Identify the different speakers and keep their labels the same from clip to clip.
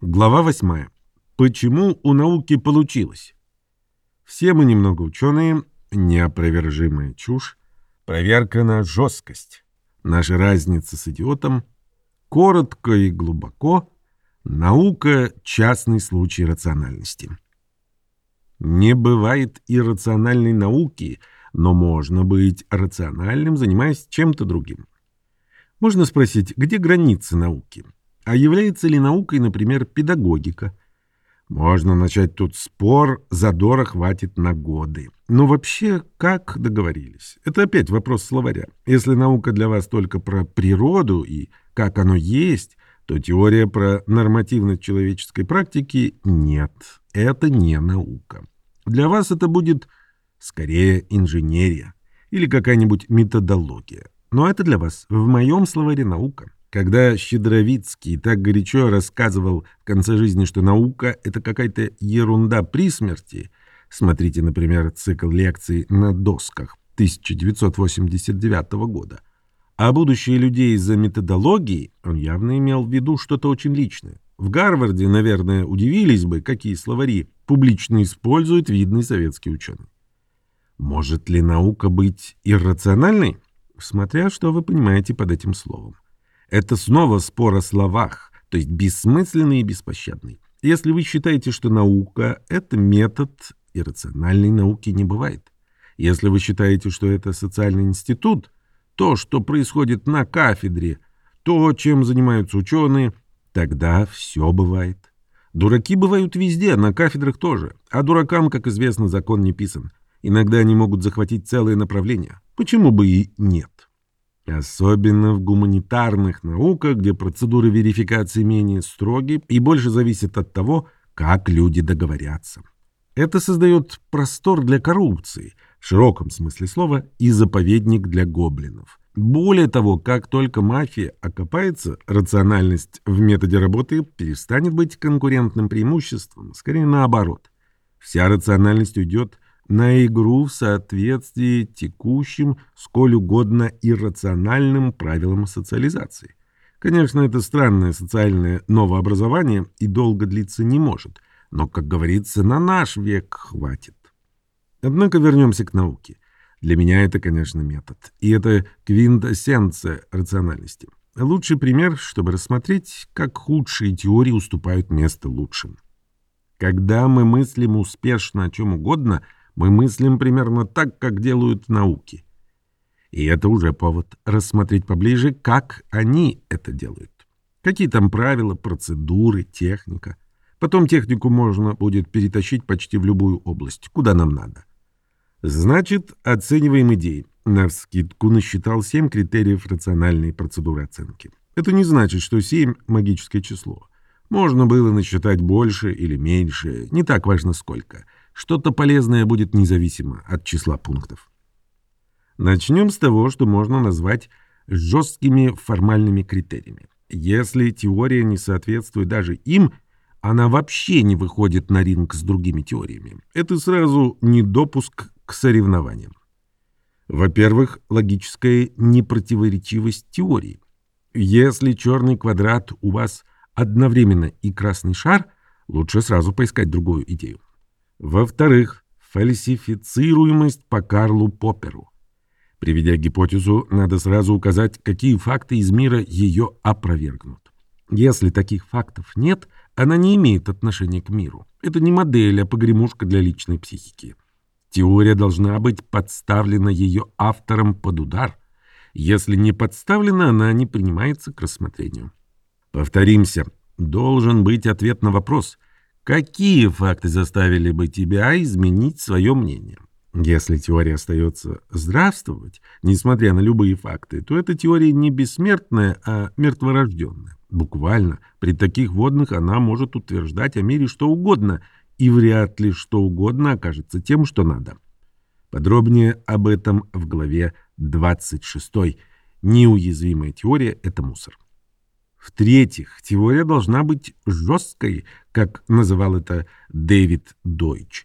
Speaker 1: Глава 8. Почему у науки получилось? Все мы немного ученые, неопровержимая чушь, проверка на жесткость, наша разница с идиотом, коротко и глубоко, наука – частный случай рациональности. Не бывает иррациональной науки, но можно быть рациональным, занимаясь чем-то другим. Можно спросить, где границы науки? А является ли наукой, например, педагогика? Можно начать тут спор, задора хватит на годы. Но вообще, как договорились? Это опять вопрос словаря. Если наука для вас только про природу и как оно есть, то теория про нормативность человеческой практики нет. Это не наука. Для вас это будет скорее инженерия или какая-нибудь методология. Но это для вас в моем словаре наука. Когда Щедровицкий так горячо рассказывал в конце жизни, что наука — это какая-то ерунда при смерти, смотрите, например, цикл лекций на досках 1989 года, а будущее людей из-за методологии, он явно имел в виду что-то очень личное. В Гарварде, наверное, удивились бы, какие словари публично использует видный советский ученый. Может ли наука быть иррациональной? Смотря что вы понимаете под этим словом. Это снова спор о словах, то есть бессмысленный и беспощадный. Если вы считаете, что наука — это метод, иррациональной науки не бывает. Если вы считаете, что это социальный институт, то, что происходит на кафедре, то, чем занимаются ученые, тогда все бывает. Дураки бывают везде, на кафедрах тоже. А дуракам, как известно, закон не писан. Иногда они могут захватить целые направления. Почему бы и нет? Особенно в гуманитарных науках, где процедуры верификации менее строги и больше зависят от того, как люди договорятся. Это создает простор для коррупции, в широком смысле слова, и заповедник для гоблинов. Более того, как только мафия окопается, рациональность в методе работы перестанет быть конкурентным преимуществом, скорее наоборот. Вся рациональность уйдет на игру в соответствии текущим, сколь угодно иррациональным правилам социализации. Конечно, это странное социальное новообразование и долго длиться не может, но, как говорится, на наш век хватит. Однако вернемся к науке. Для меня это, конечно, метод, и это квинтэссенция рациональности. Лучший пример, чтобы рассмотреть, как худшие теории уступают место лучшим. Когда мы мыслим успешно о чем угодно – мы мыслим примерно так, как делают науки. И это уже повод рассмотреть поближе, как они это делают. Какие там правила, процедуры, техника. Потом технику можно будет перетащить почти в любую область, куда нам надо. Значит, оцениваем идеи. Навскидку насчитал семь критериев рациональной процедуры оценки. Это не значит, что семь — магическое число. Можно было насчитать больше или меньше, не так важно сколько — что-то полезное будет независимо от числа пунктов. Начнем с того, что можно назвать жесткими формальными критериями. Если теория не соответствует даже им, она вообще не выходит на ринг с другими теориями. Это сразу недопуск к соревнованиям. Во-первых, логическая непротиворечивость теории. Если черный квадрат у вас одновременно и красный шар, лучше сразу поискать другую идею. Во-вторых, фальсифицируемость по Карлу Попперу. Приведя гипотезу, надо сразу указать, какие факты из мира ее опровергнут. Если таких фактов нет, она не имеет отношения к миру. Это не модель, а погремушка для личной психики. Теория должна быть подставлена ее автором под удар. Если не подставлена, она не принимается к рассмотрению. Повторимся, должен быть ответ на вопрос – Какие факты заставили бы тебя изменить свое мнение? Если теория остается здравствовать, несмотря на любые факты, то эта теория не бессмертная, а мертворожденная. Буквально, при таких водных она может утверждать о мире что угодно, и вряд ли что угодно окажется тем, что надо. Подробнее об этом в главе 26. Неуязвимая теория – это мусор. В-третьих, теория должна быть жесткой, как называл это Дэвид Дойч.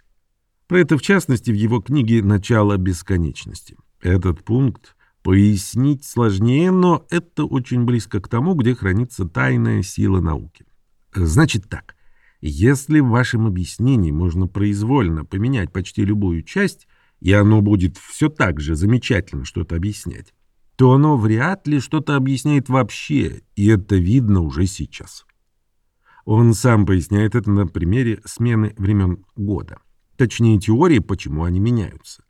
Speaker 1: Про это, в частности, в его книге «Начало бесконечности». Этот пункт пояснить сложнее, но это очень близко к тому, где хранится тайная сила науки. Значит так. Если в вашем объяснении можно произвольно поменять почти любую часть, и оно будет все так же замечательно что-то объяснять, то оно вряд ли что-то объясняет вообще, и это видно уже сейчас. Он сам поясняет это на примере смены времен года. Точнее, теории, почему они меняются.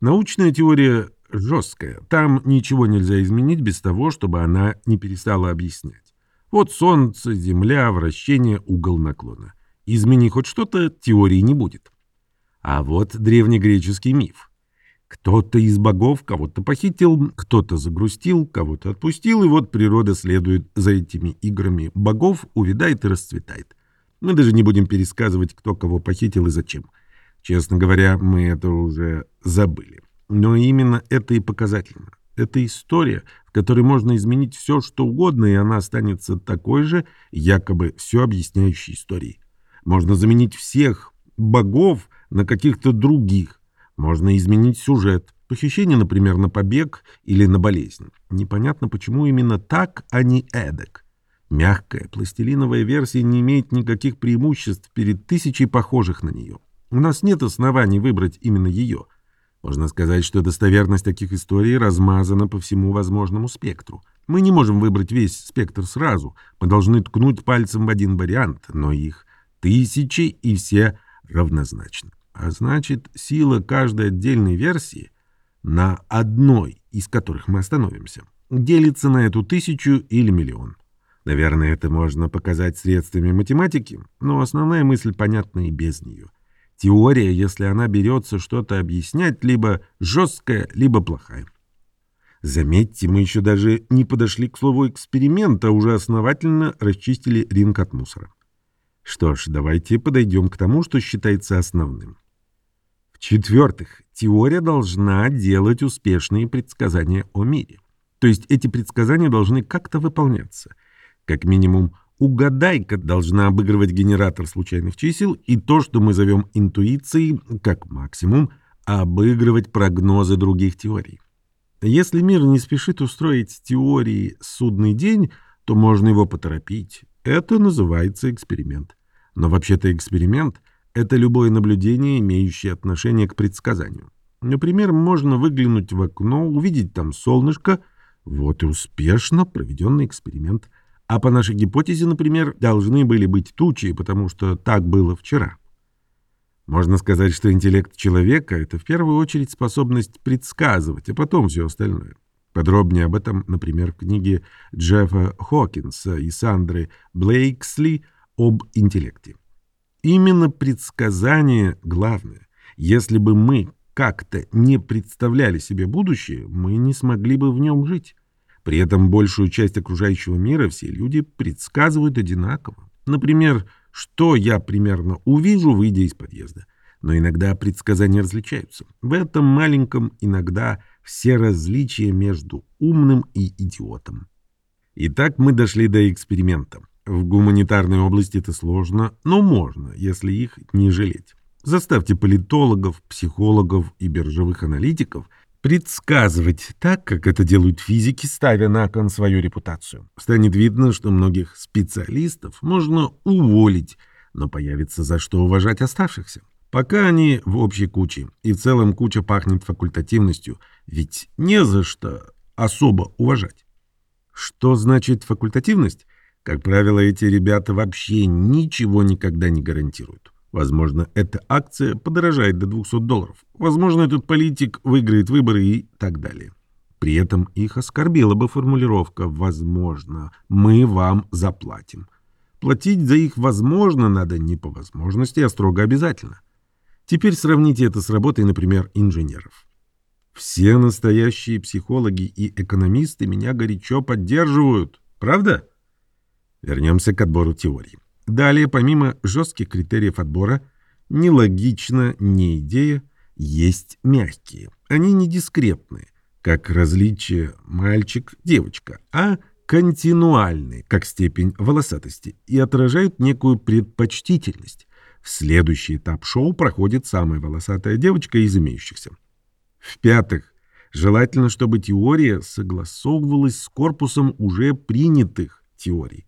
Speaker 1: Научная теория жесткая. Там ничего нельзя изменить без того, чтобы она не перестала объяснять. Вот Солнце, Земля, вращение, угол наклона. Измени хоть что-то, теории не будет. А вот древнегреческий миф. Кто-то из богов кого-то похитил, кто-то загрустил, кого-то отпустил, и вот природа следует за этими играми богов, увядает и расцветает. Мы даже не будем пересказывать, кто кого похитил и зачем. Честно говоря, мы это уже забыли. Но именно это и показательно. Это история, в которой можно изменить все, что угодно, и она останется такой же, якобы все объясняющей историей. Можно заменить всех богов на каких-то других. Можно изменить сюжет. Похищение, например, на побег или на болезнь. Непонятно, почему именно так, а не эдак. Мягкая пластилиновая версия не имеет никаких преимуществ перед тысячей похожих на нее. У нас нет оснований выбрать именно ее. Можно сказать, что достоверность таких историй размазана по всему возможному спектру. Мы не можем выбрать весь спектр сразу. Мы должны ткнуть пальцем в один вариант, но их тысячи и все равнозначны. А значит, сила каждой отдельной версии, на одной из которых мы остановимся, делится на эту тысячу или миллион. Наверное, это можно показать средствами математики, но основная мысль понятна и без нее. Теория, если она берется что-то объяснять, либо жесткая, либо плохая. Заметьте, мы еще даже не подошли к слову эксперимента, уже основательно расчистили ринг от мусора. Что ж, давайте подойдем к тому, что считается основным. В-четвертых, теория должна делать успешные предсказания о мире. То есть эти предсказания должны как-то выполняться. Как минимум, угадайка должна обыгрывать генератор случайных чисел и то, что мы зовем интуицией, как максимум, обыгрывать прогнозы других теорий. Если мир не спешит устроить теории «судный день», то можно его поторопить. Это называется эксперимент. Но вообще-то эксперимент — это любое наблюдение, имеющее отношение к предсказанию. Например, можно выглянуть в окно, увидеть там солнышко, вот и успешно проведенный эксперимент. А по нашей гипотезе, например, должны были быть тучи, потому что так было вчера. Можно сказать, что интеллект человека — это в первую очередь способность предсказывать, а потом все остальное. Подробнее об этом, например, в книге Джеффа Хокинса и Сандры Блейксли — об интеллекте. Именно предсказание главное. Если бы мы как-то не представляли себе будущее, мы не смогли бы в нем жить. При этом большую часть окружающего мира все люди предсказывают одинаково. Например, что я примерно увижу, выйдя из подъезда. Но иногда предсказания различаются. В этом маленьком иногда все различия между умным и идиотом. Итак, мы дошли до эксперимента. В гуманитарной области это сложно, но можно, если их не жалеть. Заставьте политологов, психологов и биржевых аналитиков предсказывать так, как это делают физики, ставя на кон свою репутацию. Станет видно, что многих специалистов можно уволить, но появится за что уважать оставшихся. Пока они в общей куче, и в целом куча пахнет факультативностью, ведь не за что особо уважать. Что значит факультативность? Как правило, эти ребята вообще ничего никогда не гарантируют. Возможно, эта акция подорожает до 200 долларов. Возможно, этот политик выиграет выборы и так далее. При этом их оскорбила бы формулировка «возможно, мы вам заплатим». Платить за их «возможно» надо не по возможности, а строго обязательно. Теперь сравните это с работой, например, инженеров. Все настоящие психологи и экономисты меня горячо поддерживают. Правда? Вернемся к отбору теорий. Далее, помимо жестких критериев отбора, нелогично, не идея, есть мягкие. Они не дискретные, как различие мальчик-девочка, а континуальные, как степень волосатости, и отражают некую предпочтительность. В следующий этап шоу проходит самая волосатая девочка из имеющихся. В-пятых, желательно, чтобы теория согласовывалась с корпусом уже принятых теорий.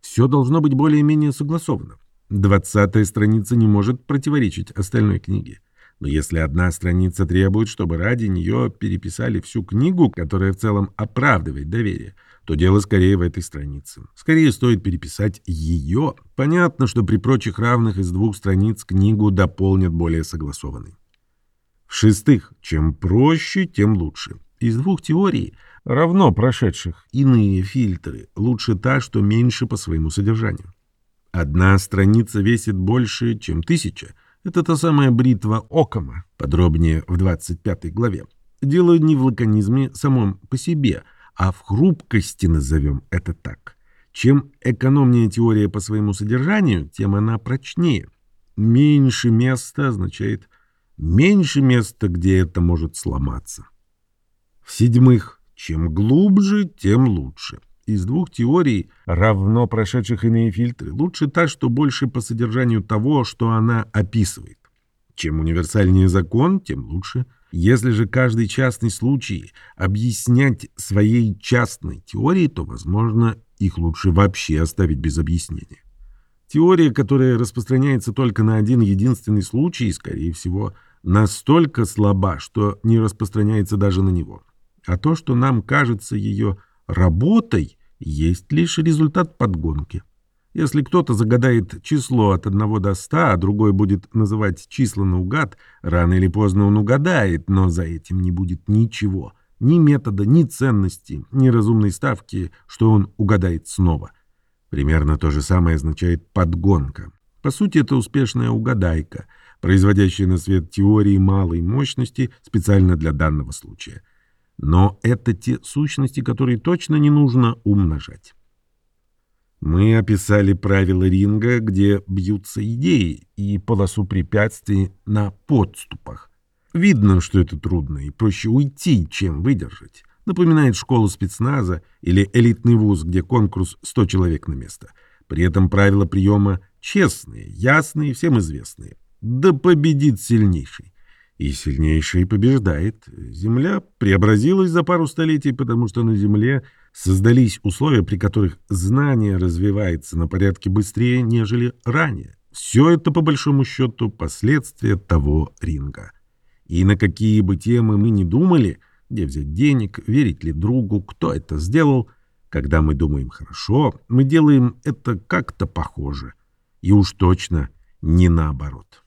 Speaker 1: Все должно быть более-менее согласовано. Двадцатая страница не может противоречить остальной книге. Но если одна страница требует, чтобы ради нее переписали всю книгу, которая в целом оправдывает доверие, то дело скорее в этой странице. Скорее стоит переписать ее. Понятно, что при прочих равных из двух страниц книгу дополнят более согласованной. В-шестых, чем проще, тем лучше. Из двух теорий, равно прошедших иные фильтры, лучше та, что меньше по своему содержанию. Одна страница весит больше, чем тысяча – это та самая бритва Окома, подробнее в 25 главе. Дело не в лаконизме самом по себе, а в хрупкости назовем это так. Чем экономнее теория по своему содержанию, тем она прочнее. Меньше места означает меньше места, где это может сломаться. В-седьмых, чем глубже, тем лучше. Из двух теорий, равно прошедших иные фильтры, лучше та, что больше по содержанию того, что она описывает. Чем универсальнее закон, тем лучше. Если же каждый частный случай объяснять своей частной теорией, то, возможно, их лучше вообще оставить без объяснения. Теория, которая распространяется только на один единственный случай, скорее всего, настолько слаба, что не распространяется даже на него. А то, что нам кажется ее работой, есть лишь результат подгонки. Если кто-то загадает число от 1 до 100, а другой будет называть числа наугад, рано или поздно он угадает, но за этим не будет ничего. Ни метода, ни ценности, ни разумной ставки, что он угадает снова. Примерно то же самое означает подгонка. По сути, это успешная угадайка, производящая на свет теории малой мощности специально для данного случая. Но это те сущности, которые точно не нужно умножать. Мы описали правила ринга, где бьются идеи, и полосу препятствий на подступах. Видно, что это трудно, и проще уйти, чем выдержать. Напоминает школу спецназа или элитный вуз, где конкурс 100 человек на место. При этом правила приема честные, ясные, всем известные. Да победит сильнейший. И сильнейший побеждает. Земля преобразилась за пару столетий, потому что на Земле создались условия, при которых знание развивается на порядке быстрее, нежели ранее. Все это, по большому счету, последствия того ринга. И на какие бы темы мы ни думали, где взять денег, верить ли другу, кто это сделал, когда мы думаем хорошо, мы делаем это как-то похоже. И уж точно не наоборот.